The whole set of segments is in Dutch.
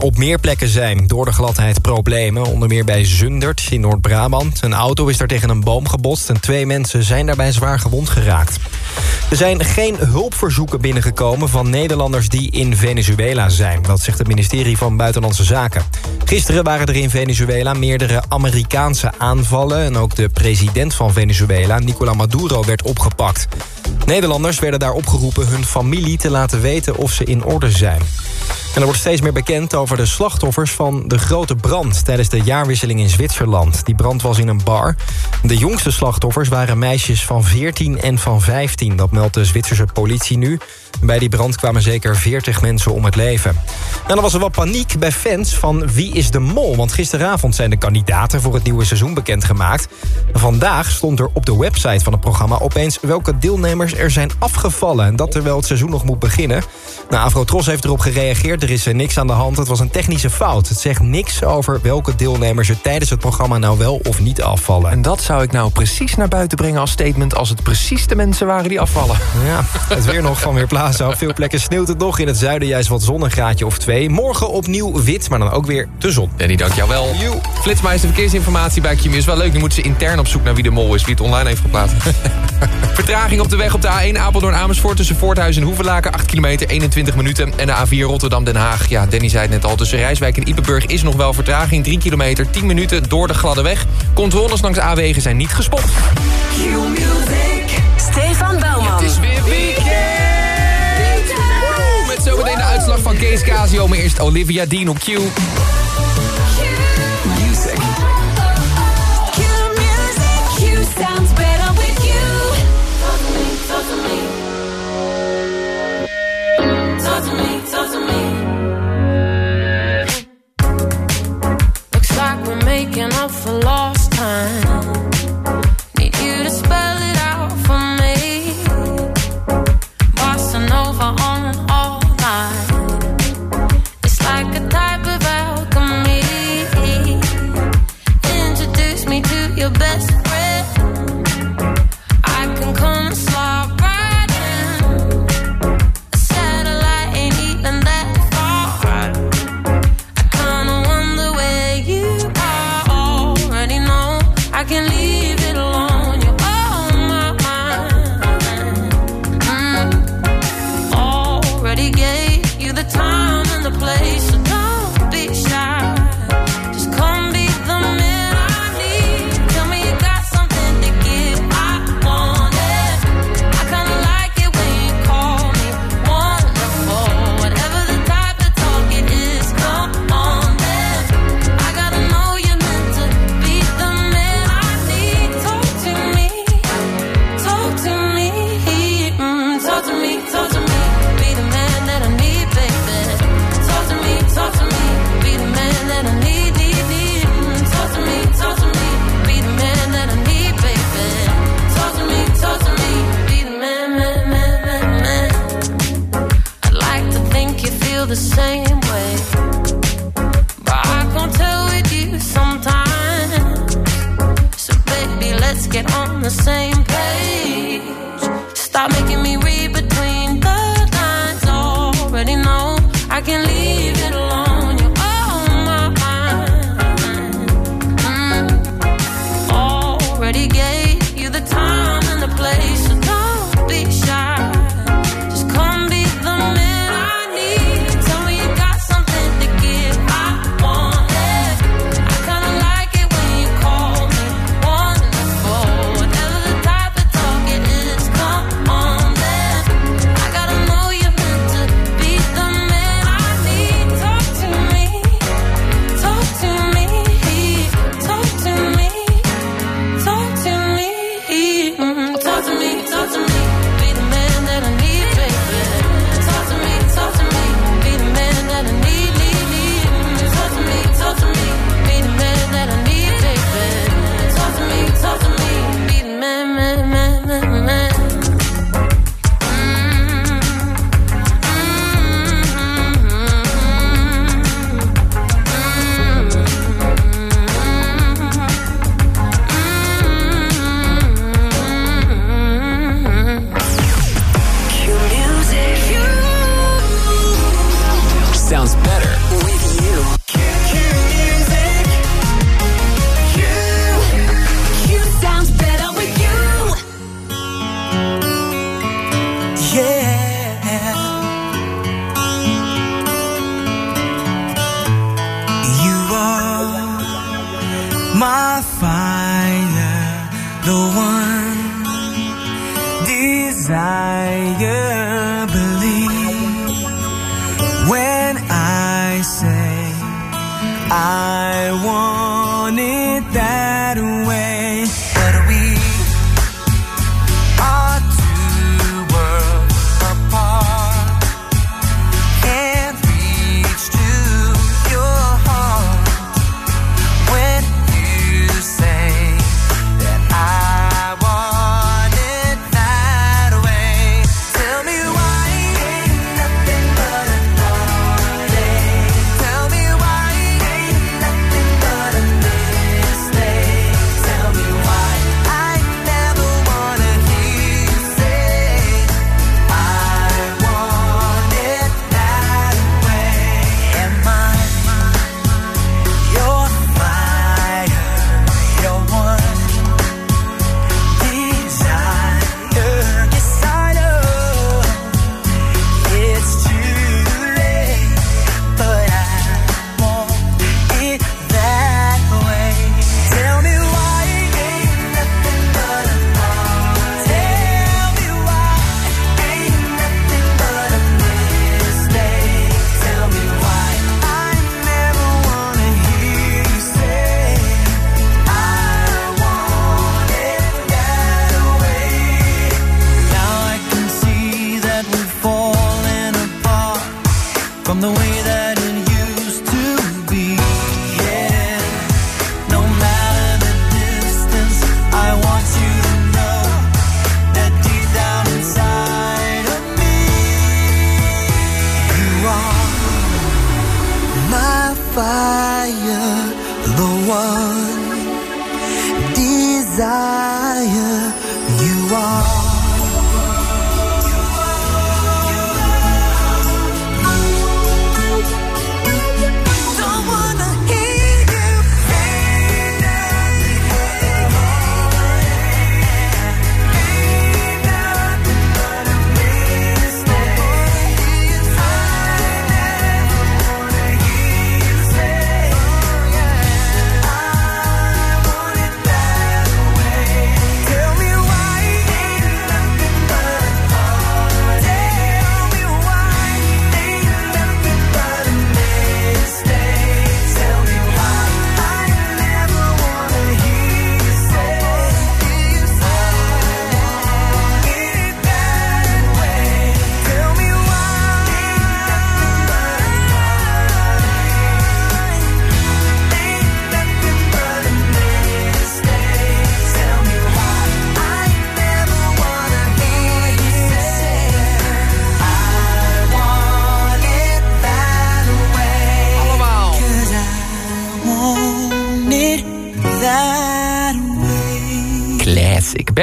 Op meer plekken zijn door de gladheid problemen. Onder meer bij Zundert in Noord-Brabant. Een auto is daar tegen een boom gebotst... en twee mensen zijn daarbij zwaar gewond geraakt. Er zijn geen hulpverzoeken binnengekomen van Nederlanders die in Venezuela zijn. Dat zegt het ministerie van Buitenlandse Zaken. Gisteren waren er in Venezuela meerdere Amerikaanse aanvallen... en ook de president van Venezuela, Nicolás Maduro, werd opgepakt. Nederlanders werden daar opgeroepen hun familie te laten weten of ze in orde zijn. En er wordt steeds meer bekend over de slachtoffers van de grote brand... tijdens de jaarwisseling in Zwitserland. Die brand was in een bar. De jongste slachtoffers waren meisjes van 14 en van 15. Dat meldt de Zwitserse politie nu. Bij die brand kwamen zeker 40 mensen om het leven. En dan was er wat paniek bij fans van Wie is de Mol? Want gisteravond zijn de kandidaten voor het nieuwe seizoen bekendgemaakt. Vandaag stond er op de website van het programma opeens... welke deelnemers er zijn afgevallen. En dat terwijl het seizoen nog moet beginnen. Nou, Afrotros heeft erop gereageerd. Er is er niks aan de hand. Het was een technische fout. Het zegt niks over welke deelnemers er tijdens het programma... nou wel of niet afvallen. En dat zou ik nou precies naar buiten brengen als statement... als het precies de mensen waren die afvallen. Ja, het weer nog van Weerplaza. Op veel plekken sneeuwt het nog. In het zuiden juist wat zon, een graadje of twee. Morgen opnieuw wit, maar dan ook weer de zon. Danny, dank jou wel. Flitsmeister verkeersinformatie bij QMU is wel leuk. Nu moeten ze intern op zoek naar wie de mol is. Wie het online heeft geplaatst. Vertraging op de weg op de A1 Apeldoorn-Amersfoort... tussen Voorthuis en Hoevelaken, 8 kilometer, 21 minuten. En de A4 Rotterdam-Den Haag. Ja, Danny zei het net al. Tussen Rijswijk en Ipenburg is nog wel vertraging. 3 kilometer, 10 minuten door de gladde weg. Controles langs A-wegen zijn niet gespot. Stefan Bouwman. Het is weer weekend! Met zometeen de uitslag van Kees Casio. Maar eerst Olivia Dean op. Q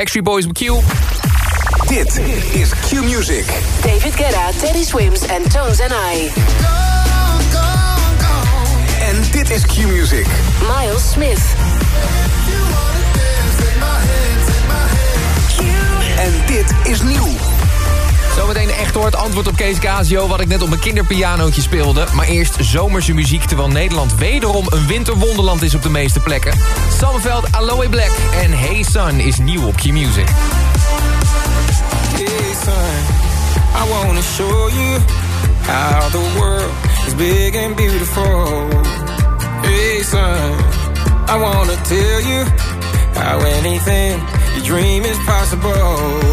Backstreet Boys op Q. Dit is Q Music. David Guetta, Teddy Swims en Tones and I. En dit is Q Music. Miles Smith. En dit is nieuw. Zometeen echt hoor het antwoord op Kees Casio... wat ik net op mijn kinderpianootje speelde. Maar eerst zomerse muziek... terwijl Nederland wederom een winterwonderland is op de meeste plekken. Samveld, Aloe Black en Hey Sun is nieuw op je music. Hey Sun, I wanna show you how the world is big and beautiful. Hey Sun, I wanna tell you how anything you dream is possible.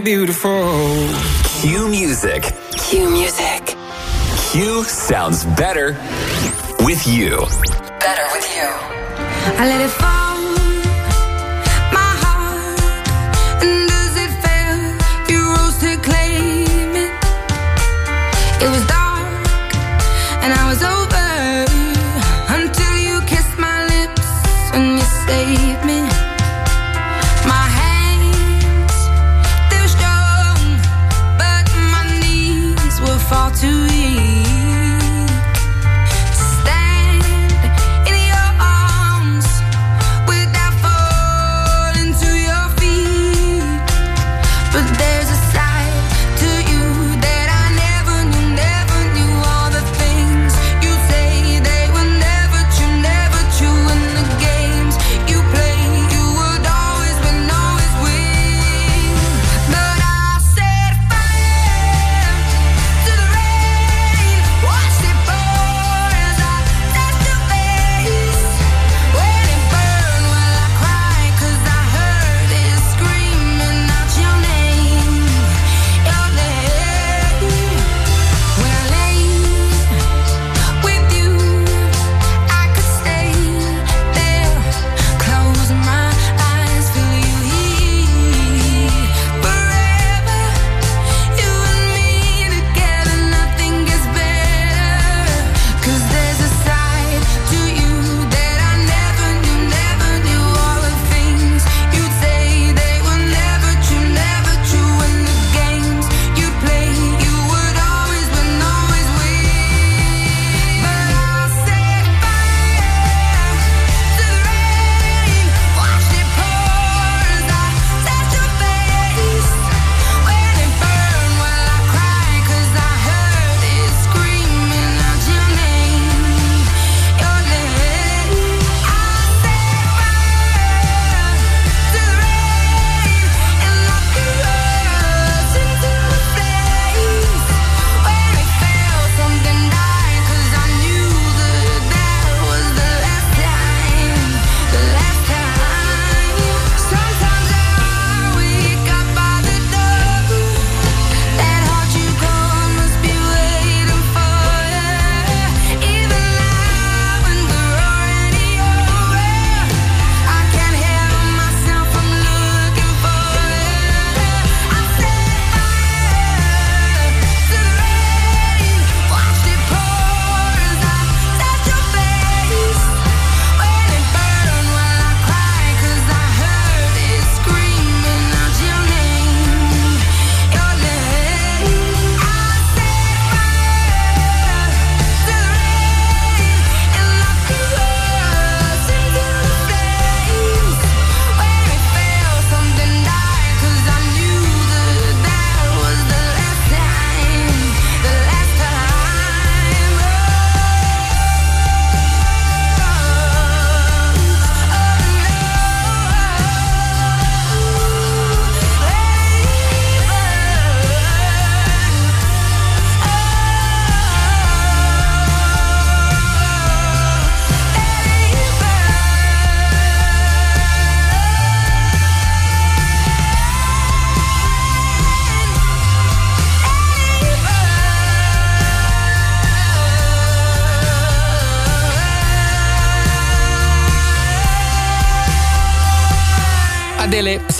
and beautiful. Q Music. Q Music. Q sounds better with you. Better with you. I let it fall.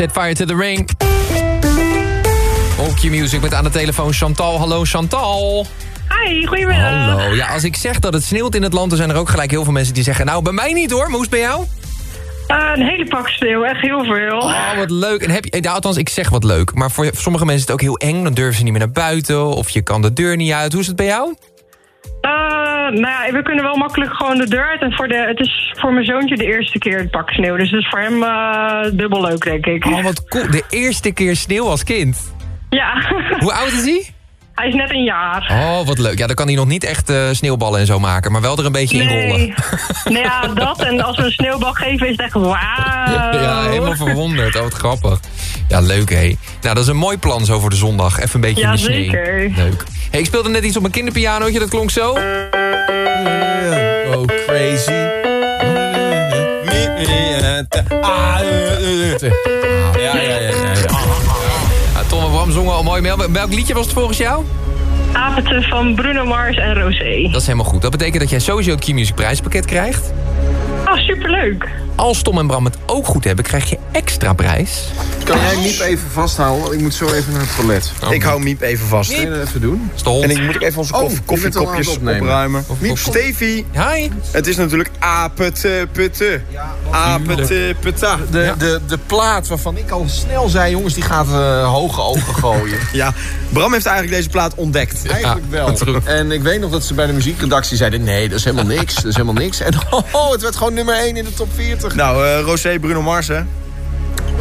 Set Fire to the Ring. Op Q-Music met aan de telefoon Chantal. Hallo Chantal. Hi, goedemiddag. Hallo. Ja, als ik zeg dat het sneeuwt in het land... dan zijn er ook gelijk heel veel mensen die zeggen... nou, bij mij niet hoor, maar hoe is het bij jou? Eh, een hele pak sneeuw, echt heel veel. Oh, wat leuk. En heb je, althans, ik zeg wat leuk. Maar voor sommige mensen is het ook heel eng. Dan durven ze niet meer naar buiten. Of je kan de deur niet uit. Hoe is het bij jou? Eh, nou ja, we kunnen wel makkelijk gewoon de deur uit. En voor de, het is voor mijn zoontje de eerste keer het pak sneeuw. Dus het is voor hem eh, dubbel leuk, denk ik. Oh, wat cool. De eerste keer sneeuw als kind. Ja, Hoe oud is hij? Hij is net een jaar. Oh, wat leuk. Ja, dan kan hij nog niet echt eh, sneeuwballen en zo maken. Maar wel er een beetje in rollen. Nee. nee, ja, dat. En als we een sneeuwbal geven, is het echt wauw. Ja, helemaal verwonderd. Oh, wat grappig. Ja, leuk hé. Nou, dat is een mooi plan zo voor de zondag. Even een beetje in Ja, de sneeuw. zeker. Leuk. Hey, ik speelde net iets op mijn kinderpianootje. Dat klonk zo. Oh, crazy. Ja, ja, ja, ja. En Bram zongen al mooi mee. Welk liedje was het volgens jou? Apeten van Bruno Mars en Rosé. Dat is helemaal goed. Dat betekent dat jij sowieso het Key Music prijspakket krijgt. Oh, superleuk. Als Tom en Bram het ook goed hebben, krijg je extra prijs. Kan jij Miep even vasthouden? Want ik moet zo even naar het toilet. Ik hou Miep even vast. Dat even doen? En ik moet ook even onze Oh, koffie, aan koffiekopjes opruimen. Of- Miep, Stevie. Hi. Het is natuurlijk apete putte. Apete putta. De, de, de plaat waarvan ik al snel zei, jongens, die gaat eh, hoge ogen gooien. Ja, Bram heeft eigenlijk deze plaat ontdekt. Eigenlijk wel. En ik weet nog dat ze bij de muziekredactie zeiden... nee, dat is helemaal niks, dat is helemaal niks. En oh, het werd gewoon nummer 1 in de top 40. Nou, eh Rosé, Bruno Mars, hè? ja, Ik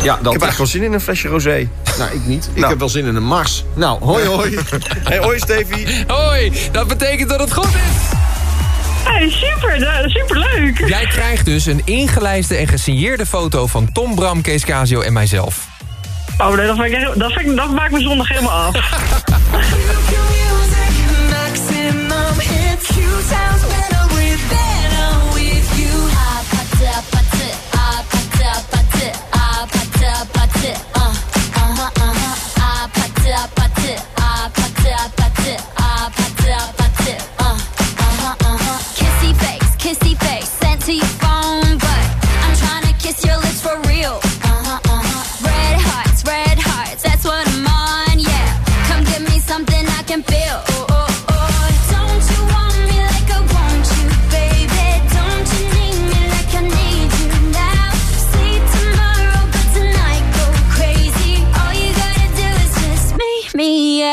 dat heb eigenlijk wel zin in een flesje Rosé. Nou, ik niet. Ik Nou. heb wel zin in een Mars. Nou, hoi hoi. Hey, hoi Stevie. Hoi, dat betekent dat het goed is. Hey, super, superleuk. Jij krijgt dus een ingelijste en gesigneerde foto van Tom, Bram, Kees Casio en mijzelf. Oh, nee, dat, vind ik, dat, vind ik, dat maakt mijn zondag helemaal af.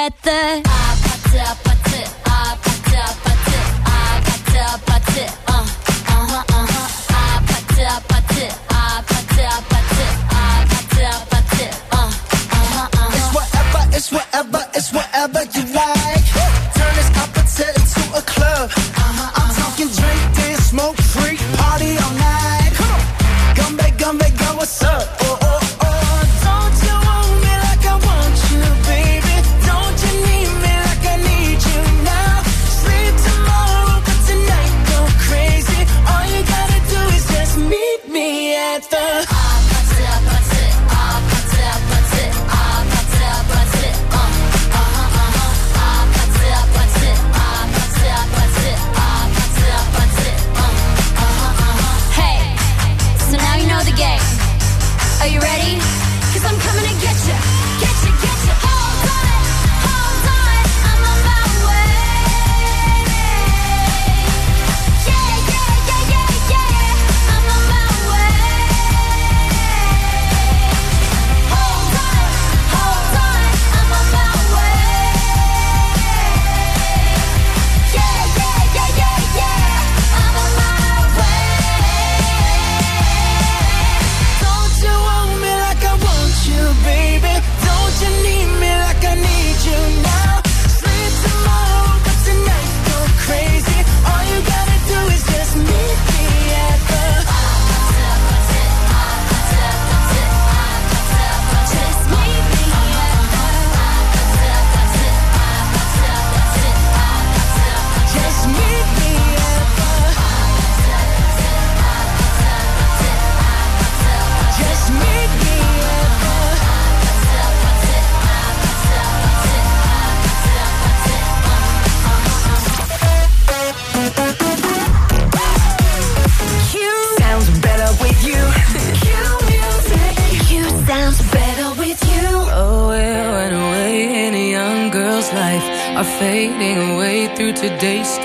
at the.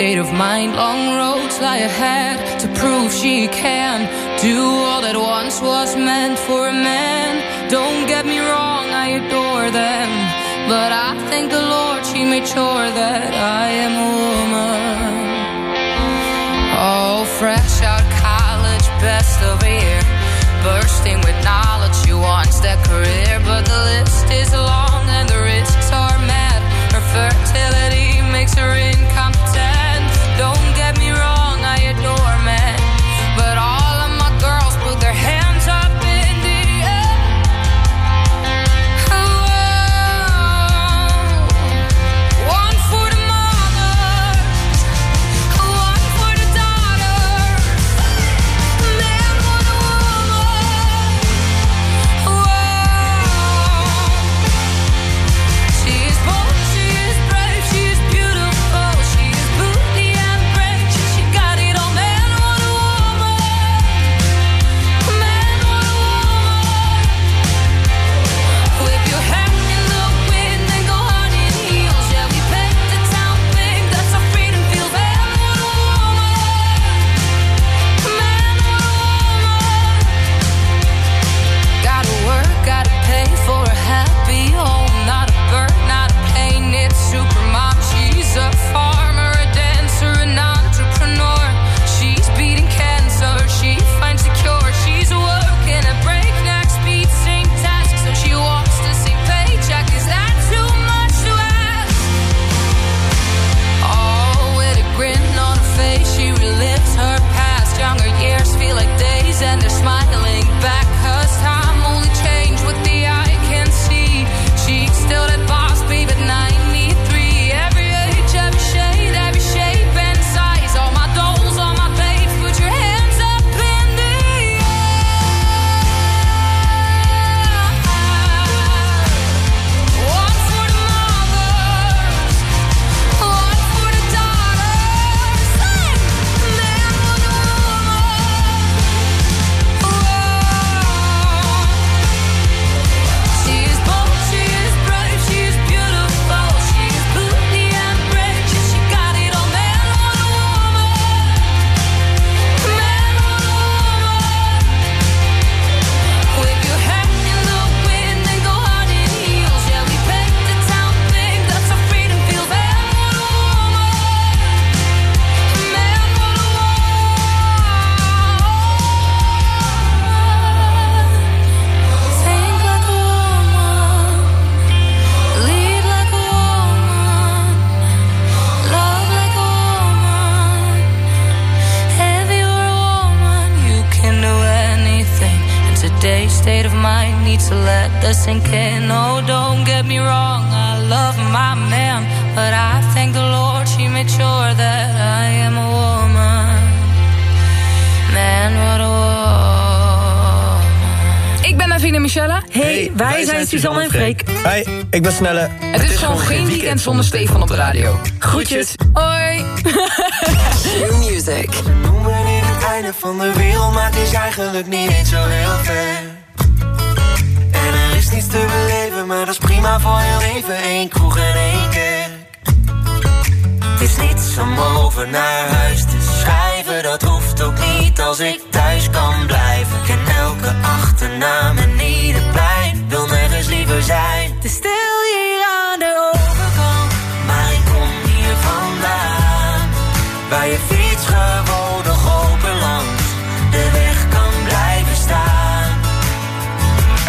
State of mind. Long roads lie ahead to prove she can do all that once was meant for a man. Don't get me wrong, I adore them. But I thank the Lord she made sure that I am a woman. Michelle. Hey, wij, zijn Suzanne en Freek. Hey, ik ben Snelle. Het, is gewoon geen weekend zonder Stefan op de radio. Groetjes. Hoi. Q-Music. noemen in het einde van de wereld, maar het is eigenlijk niet eens zo heel ver. En er is niets te beleven, maar dat is prima voor heel even. Eén kroeg en één kerk. Het is niets om over naar huis te schrijven, dat hoeft ook niet als ik thuis kan blijven. Elke achternaam en ieder plein, wil nergens liever zijn. Is stil hier aan de overkant, maar ik kom hier vandaan. Waar je fiets gewoon nog open langs de weg kan blijven staan.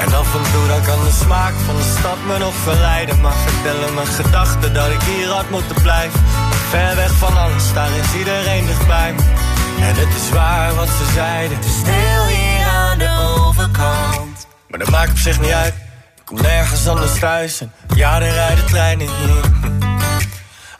En af en toe dan kan de smaak van de stad me nog verleiden. Maar vertellen mijn gedachten dat ik hier had moeten blijven. Ver weg van alles, daar is iedereen dichtbij me. En het is waar wat ze zeiden. Stil hier de. Maar dat maakt op zich niet uit. Ik kom nergens anders thuis. En ja, er rijden treinen hier.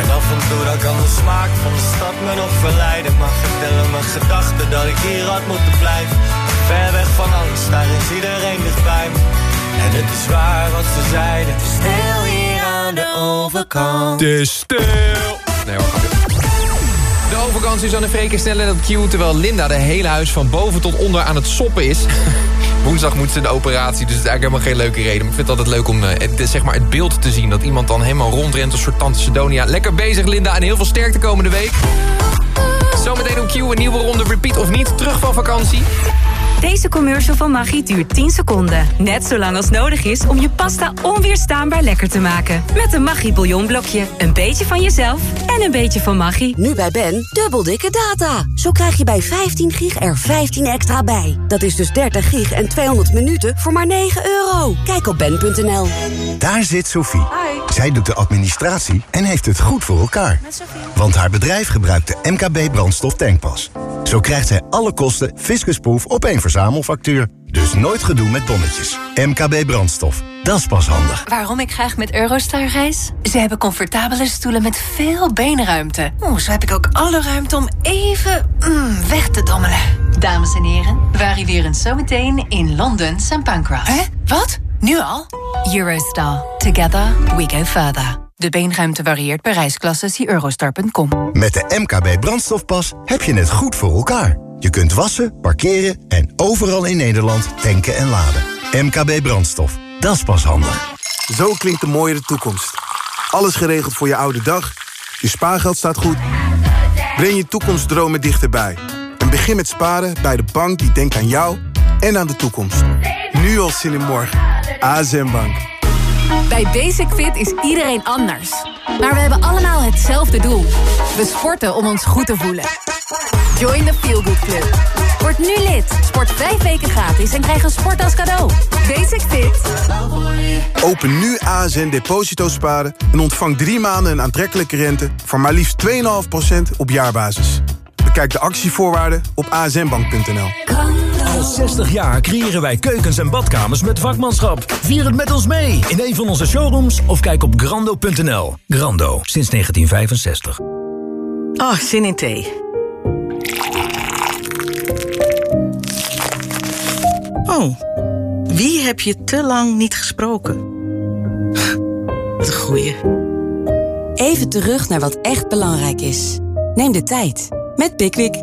En af en toe dan kan de smaak van de stad me nog verleiden. Maar vertellen mijn gedachten dat ik hier had moeten blijven. Ver weg van alles, daar is iedereen dichtbij me. En het is waar wat ze zeiden. Stil hier aan de overkant. Het is stil. Nee hoor, grapje. De overkant is aan de freken snellen dat Q... terwijl Linda de hele huis van boven tot onder aan het soppen is. Woensdag moet ze de operatie, dus het is eigenlijk helemaal geen leuke reden. Maar ik vind het altijd leuk om eh, het, zeg maar het beeld te zien... dat iemand dan helemaal rondrent als soort tante Sidonia. Lekker bezig, Linda, en heel veel sterkte komende week. Zometeen om Q een nieuwe ronde repeat of niet. Terug van vakantie. Deze commercial van Maggi duurt 10 seconden. Net zo lang als nodig is om je pasta onweerstaanbaar lekker te maken. Met een Maggi bouillonblokje. Een beetje van jezelf en een beetje van Maggi. Nu bij Ben, dubbel dikke data. Zo krijg je bij 15 gig er 15 extra bij. Dat is dus 30 gig en 200 minuten voor maar 9 euro. Kijk op ben.nl. Daar zit Sophie. Zij doet de administratie en heeft het goed voor elkaar. Want haar bedrijf gebruikt de MKB brandstof tankpas. Zo krijgt zij alle kosten fiscusproof op één verzamelfactuur. Dus nooit gedoe met bonnetjes. MKB brandstof. Dat is pas handig. Waarom ik graag met Eurostar reis? Ze hebben comfortabele stoelen met veel beenruimte. Oeh, zo heb ik ook alle ruimte om even mm, weg te dommelen. Dames en heren, we arriveren zometeen in Londen St. Pancras. Hè? Wat? Nu al? Eurostar. Together we go further. De beenruimte varieert per reisklasse. Zie eurostar.com. Met de MKB brandstofpas heb je het goed voor elkaar. Je kunt wassen, parkeren en overal in Nederland tanken en laden. MKB brandstof. Dat is pas handig. Zo klinkt de mooiere toekomst. Alles geregeld voor je oude dag. Je spaargeld staat goed. Breng je toekomstdromen dichterbij. En begin met sparen bij de bank die denkt aan jou en aan de toekomst. Nu al zin in morgen. ASM Bank. Bij Basic Fit is iedereen anders. Maar we hebben allemaal hetzelfde doel. We sporten om ons goed te voelen. Join the Feel Good Club. Word nu lid. Sport vijf weken gratis en krijg een sport als cadeau. Basic Fit. Open nu ASN Deposito Sparen en ontvang drie maanden een aantrekkelijke rente... van maar liefst 2,5% op jaarbasis. Bekijk de actievoorwaarden op asnbank.nl. Al 60 jaar creëren wij keukens en badkamers met vakmanschap. Vier het met ons mee in een van onze showrooms of kijk op grando.nl. Grando, sinds 1965. Oh, zin in thee. Oh, wie heb je te lang niet gesproken? Wat een goeie. Even terug naar wat echt belangrijk is. Neem de tijd met Pickwick.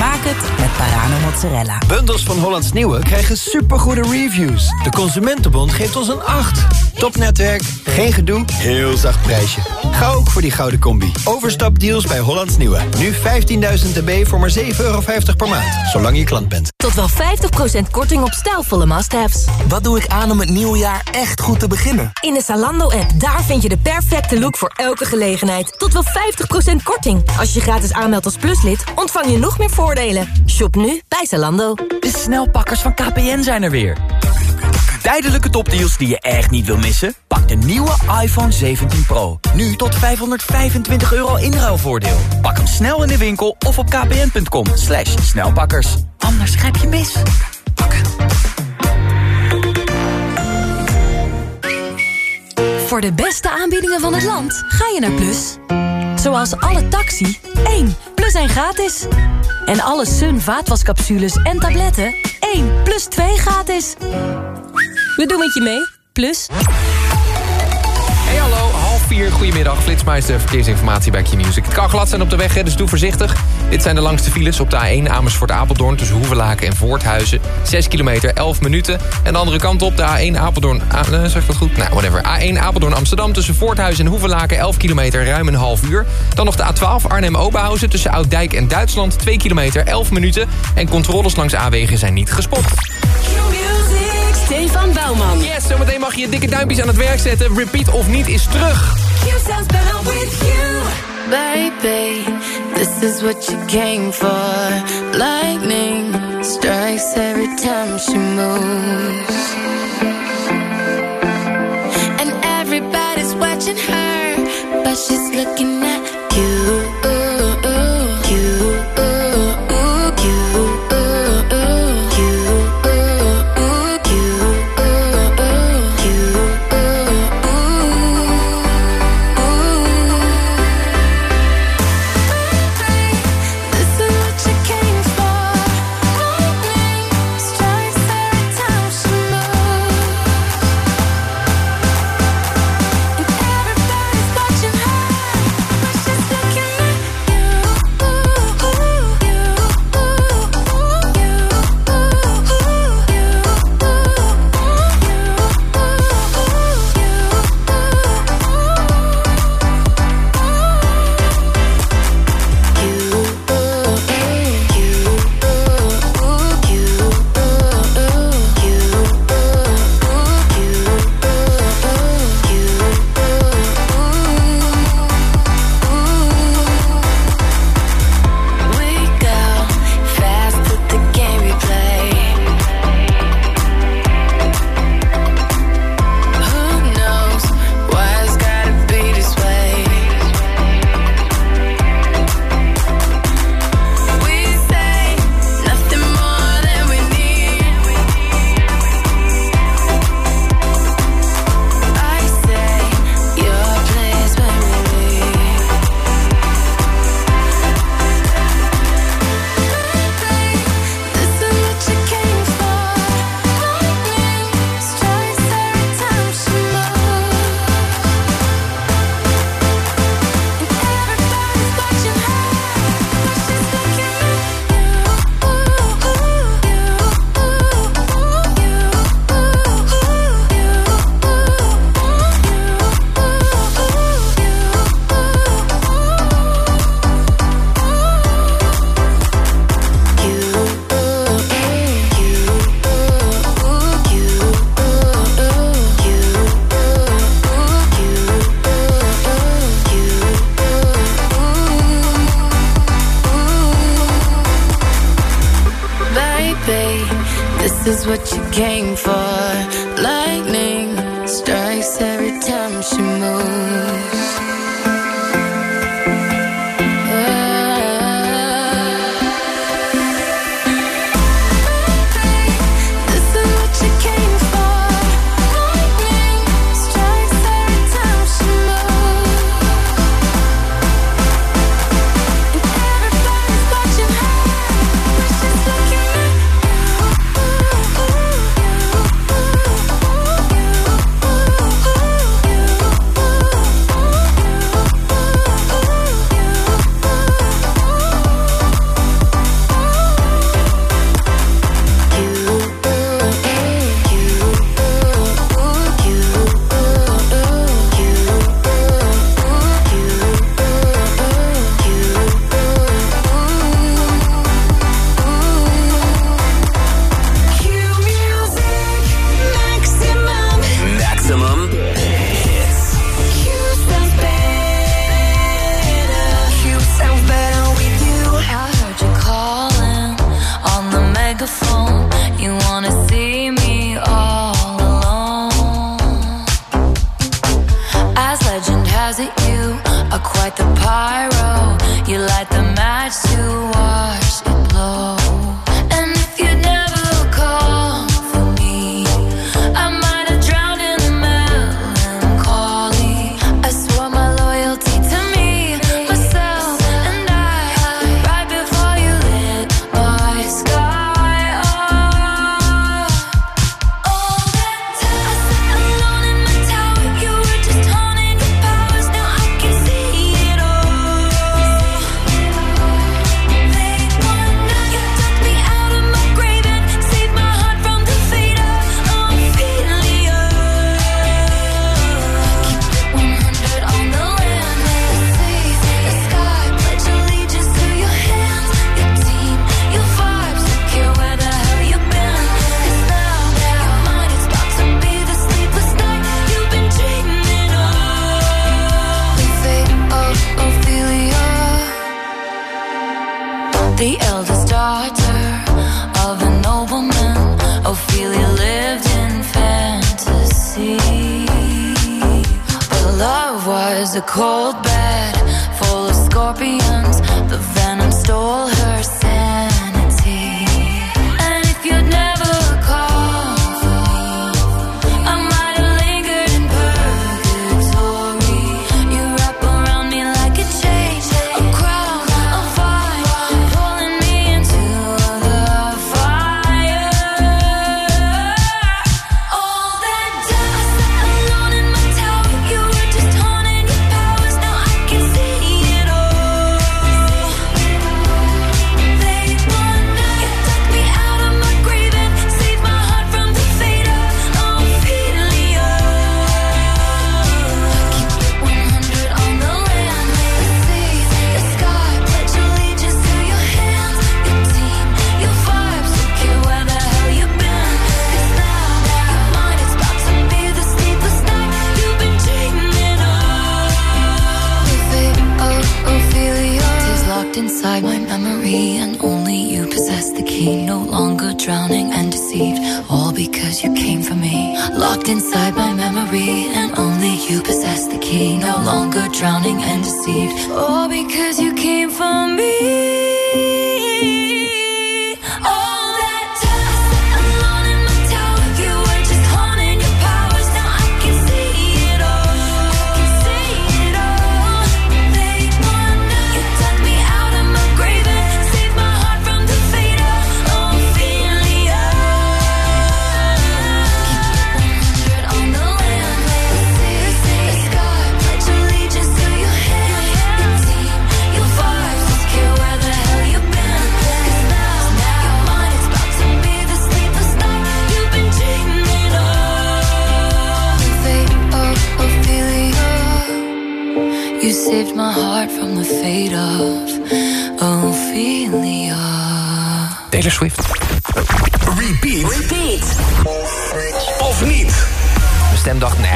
Maak het met Parano mozzarella. Bundels van Hollands Nieuwe krijgen supergoede reviews. De Consumentenbond geeft ons een 8. Topnetwerk, geen gedoe, heel zacht prijsje. Ga ook voor die gouden combi. Overstapdeals bij Hollands Nieuwe. Nu 15.000 dB voor maar 7,50 euro per maand. Zolang je klant bent. Tot wel 50% korting op stijlvolle must-haves. Wat doe ik aan om het nieuwe jaar echt goed te beginnen? In de Zalando-app, daar vind je de perfecte look voor elke gelegenheid. Tot wel 50% korting. Als je gratis aanmeldt als pluslid, ontvang je nog meer voordelen. Shop nu bij Zalando. De snelpakkers van KPN zijn er weer. Tijdelijke topdeals die je echt niet wil missen? Pak de nieuwe iPhone 17 Pro. Nu tot 525 euro inruilvoordeel. Pak hem snel in de winkel of op kpn.com. Slash snelpakkers. Anders grijp je mis. Voor de beste aanbiedingen van het land ga je naar Plus. Zoals alle taxi, 1 plus Alle zijn gratis. En alle Sun vaatwascapsules en tabletten 1 plus 2 gratis. We doen het je mee, plus... Hey hallo, half vier, goedemiddag. Flitsmeister, verkeersinformatie bij Q-Music. Het kan glad zijn op de weg, dus doe voorzichtig. Dit zijn de langste files op de A1 Amersfoort-Apeldoorn... tussen Hoevelaken en Voorthuizen. 6 kilometer, 11 minuten. En de andere kant op, de A1 Apeldoorn... Eh, zeg ik dat goed? Nou, whatever. A1 Apeldoorn-Amsterdam tussen Voorthuizen en Hoevelaken... 11 kilometer, ruim een half uur. Dan nog de A12 Arnhem-Oberhausen tussen Ouddijk en Duitsland... 2 kilometer, 11 minuten. En controles langs A-wegen zijn niet gespot. Stefan Bouwman. Yes, zometeen mag je je dikke duimpjes aan het werk zetten. Repeat of niet is terug. Baby, this is what you came for. Lightning strikes every time she moves. And everybody's watching her, but she's looking at you.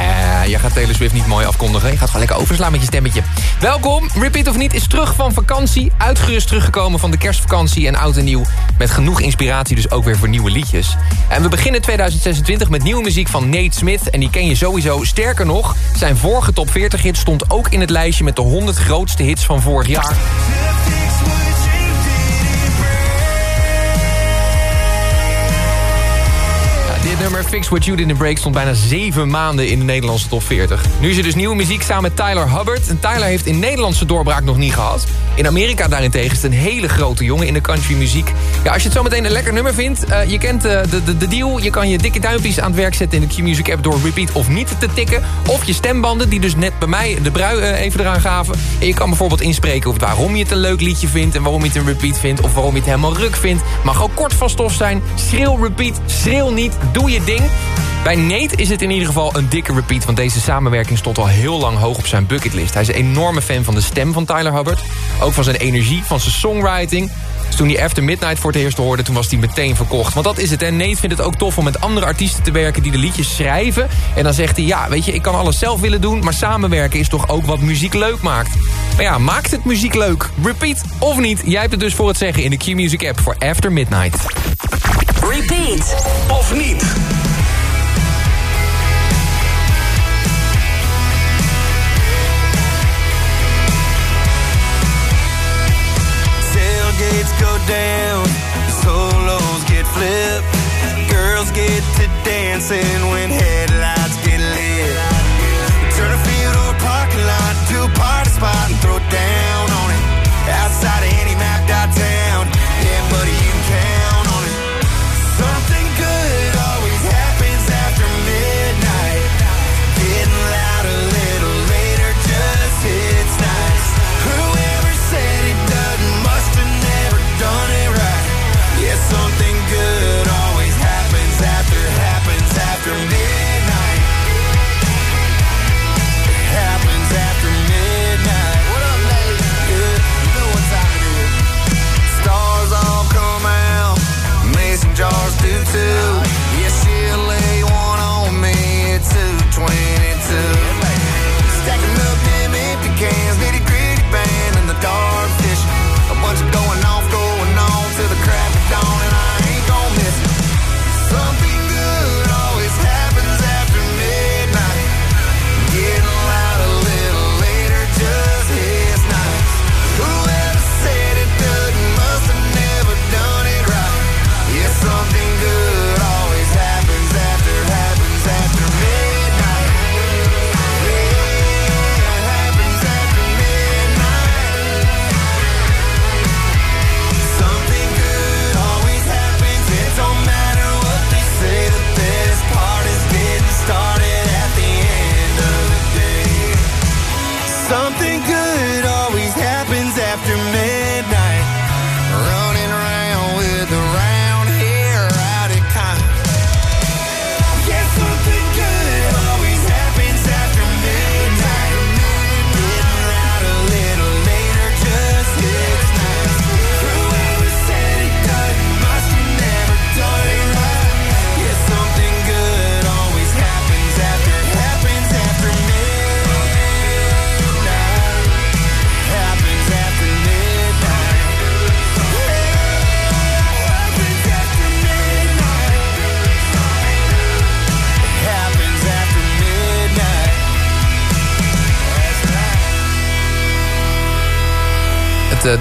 Nee, je gaat Taylor Swift niet mooi afkondigen. Je gaat gewoon lekker overslaan met je stemmetje. Welkom, Repeat of niet is terug van vakantie. Uitgerust teruggekomen van de kerstvakantie en oud en nieuw. Met genoeg inspiratie dus ook weer voor nieuwe liedjes. En we beginnen 2026 met nieuwe muziek van Nate Smith. En die ken je sowieso. Sterker nog, zijn vorige top 40 hit stond ook in het lijstje... met de 100 grootste hits van vorig jaar. Nummer, Fix What You Didn't Break, stond bijna zeven maanden in de Nederlandse top 40. Nu is er dus nieuwe muziek samen met Tyler Hubbard. En Tyler heeft in Nederlandse doorbraak nog niet gehad. In Amerika daarentegen is het een hele grote jongen in de countrymuziek. Ja, als je het zo meteen een lekker nummer vindt, eh, je kent eh, de, de, de deal. Je kan je dikke duimpjes aan het werk zetten in de Q-Music app door repeat of niet te tikken. Of je stembanden, die dus net bij mij de brui eh, even eraan gaven. En je kan bijvoorbeeld inspreken of waarom je het een leuk liedje vindt... en waarom je het een repeat vindt of waarom je het helemaal ruk vindt. Mag ook kort van stof zijn. Schreeuw repeat, schreeuw niet, doe je ding. Bij Nate is het in ieder geval een dikke repeat... want deze samenwerking stond al heel lang hoog op zijn bucketlist. Hij is een enorme fan van de stem van Tyler Hubbard. Ook van zijn energie, van zijn songwriting. Dus toen hij After Midnight voor het eerst hoorde... toen was hij meteen verkocht. Want dat is het, en Nate vindt het ook tof om met andere artiesten te werken... die de liedjes schrijven. En dan zegt hij, ja, weet je, ik kan alles zelf willen doen... maar samenwerken is toch ook wat muziek leuk maakt. Maar ja, maakt het muziek leuk? Repeat of niet? Jij hebt het dus voor het zeggen in de Q-Music app voor After Midnight. Repeat. Of niet? Tailgates go down, solos get flipped, girls get to dancing when headlights get lit. Turn a field or a parking lot to a party spot and throw down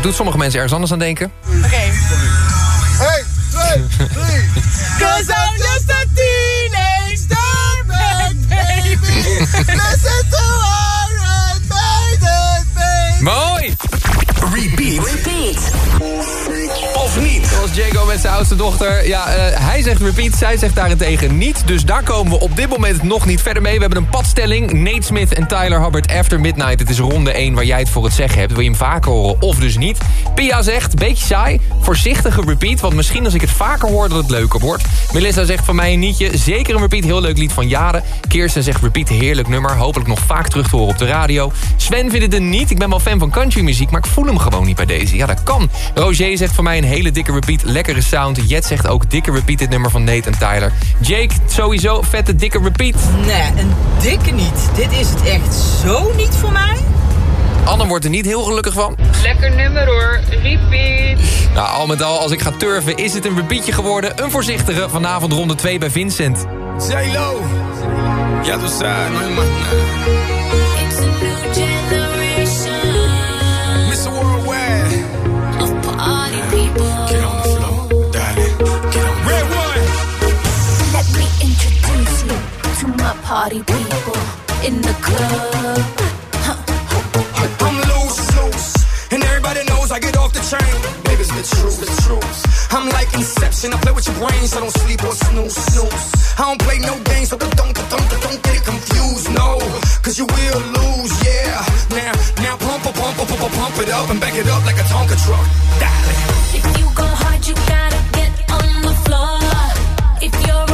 doet sommige mensen ergens anders aan denken. Hey, twee, drie. Cause I'm just a teenage dirtbag, baby. Listen to Iron Maiden, baby. Mooi! Repeat. Repeat. Of niet? Zoals met zijn oudste dochter. Ja, eh, hij zegt repeat, zij zegt daarentegen niet. Dus daar komen we op dit moment nog niet verder mee. We hebben een padstelling. Nate Smith en Tyler Hubbard After Midnight. Het is ronde 1 waar jij het voor het zeggen hebt. Wil je hem vaker horen of dus niet? Pia zegt, beetje saai, voorzichtige repeat. Want misschien als ik het vaker hoor dat het leuker wordt. Melissa zegt van mij een nietje. Zeker een repeat, heel leuk lied van jaren. Kirsten zegt repeat, heerlijk nummer. Hopelijk nog vaak terug te horen op de radio. Sven vindt het een niet. Ik ben wel fan van countrymuziek, maar ik voel hem gewoon niet bij deze. Ja, dat kan. Roger zegt van mij een hele dikke repeat. Lekkere sound. Jet zegt ook dikke repeat dit nummer van Nate en Tyler. Jake, sowieso vette dikke repeat. Nee, een dikke niet. Dit is het echt zo niet voor mij. Anne wordt er niet heel gelukkig van. Lekker nummer hoor, repeat. Nou, al met al, als ik ga turven, is het een repeatje geworden. Een voorzichtige. Vanavond ronde 2 bij Vincent. Tú sabes, no party people in the club. I'm loose, loose. And everybody knows I get off the train. Baby, it's the truth, the truth. I'm like Inception. I play with your brains, so don't sleep or snooze, snooze. I don't play no games, so don't, don't, don't, don't get it confused, no. Cause you will lose, yeah. Now, now pump, pump, pump, pump, pump, pump it up and back it up like a Tonka truck. Darling. If you go hard, you gotta get on the floor. If you're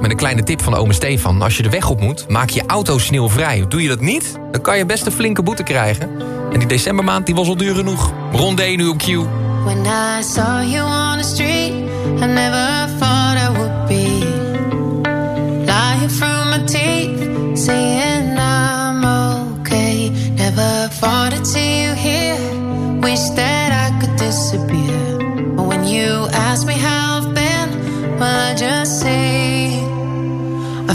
Met een kleine tip van ome Stefan. Als je de weg op moet, maak je auto sneeuwvrij. Doe je dat niet, dan kan je best een flinke boete krijgen. En die decembermaand die was al duur genoeg. Rondé nu op Q. When I saw you on the street, I never thought I would be lying through my teeth, saying I'm okay. Never thought I'd see you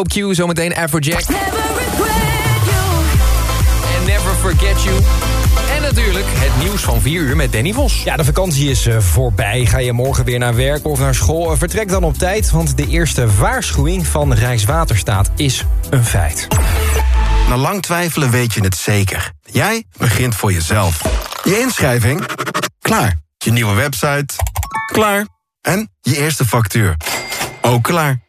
Dope Q, zometeen Afrojack. Never And Never Forget You. En natuurlijk het nieuws van 4 uur met Danny Vos. Ja, de vakantie is eh, voorbij. Ga je morgen weer naar werk of naar school? Eh, vertrek dan op tijd, want de eerste waarschuwing van Rijkswaterstaat is een feit. Na lang twijfelen weet je het zeker. Jij begint voor jezelf. Je inschrijving? Klaar. Je nieuwe website? Klaar. En je eerste factuur? Ook klaar.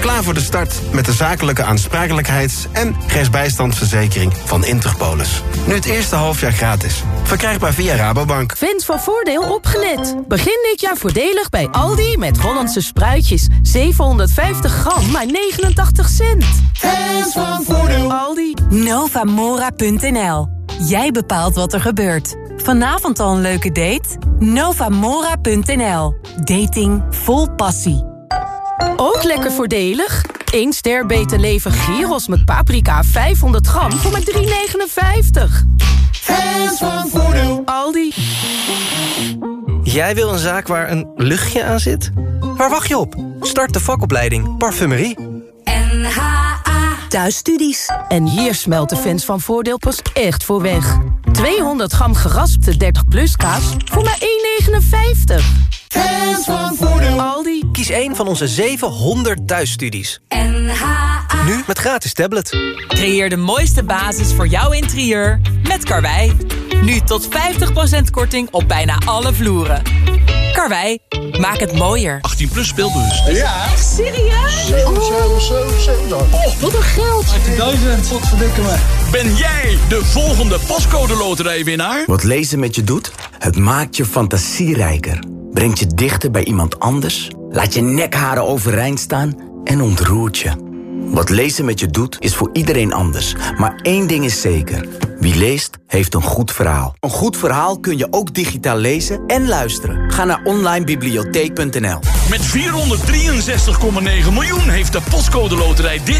Klaar voor de start met de zakelijke aansprakelijkheids- en rechtsbijstandsverzekering van Interpolis. Nu het eerste halfjaar gratis. Verkrijgbaar via Rabobank. Fans van Voordeel opgelet. Begin dit jaar voordelig bij Aldi met Hollandse spruitjes. 750 gram, maar 89 cent. Fans van Voordeel. Aldi. Novamora.nl Jij bepaalt wat er gebeurt. Vanavond al een leuke date? Novamora.nl Dating vol passie. Ook lekker voordelig. 1 ster beter leven gyros met paprika 500 gram voor maar 3,59. Fans van Voordeel. Aldi. Jij wil een zaak waar een luchtje aan zit? Waar wacht je op? Start de vakopleiding Parfumerie. NHA Thuisstudies. En hier smelt de fans van Voordeel pas echt voor weg. 200 gram geraspte 30 plus kaas voor maar 1,59. Fans van Voordeel. Aldi. Kies een van onze 700 thuisstudies. Nu met gratis tablet. Creëer de mooiste basis voor jouw interieur met Karwei. Nu tot 50% korting op bijna alle vloeren. Karwei, maak het mooier. 18 plus speelbus. Ja. Echt serieus? 7, 7, 7, 7. Oh, wat een geld. 18.000, wat verdikken me. Ben jij de volgende pascode loterijwinnaar? Wat lezen met je doet? Het maakt je fantasie rijker. Brengt je dichter bij iemand anders. Laat je nekharen overeind staan en ontroert je. Wat lezen met je doet, is voor iedereen anders. Maar één ding is zeker. Wie leest, heeft een goed verhaal. Een goed verhaal kun je ook digitaal lezen en luisteren. Ga naar onlinebibliotheek.nl Met 463,9 miljoen heeft de postcode loterij dit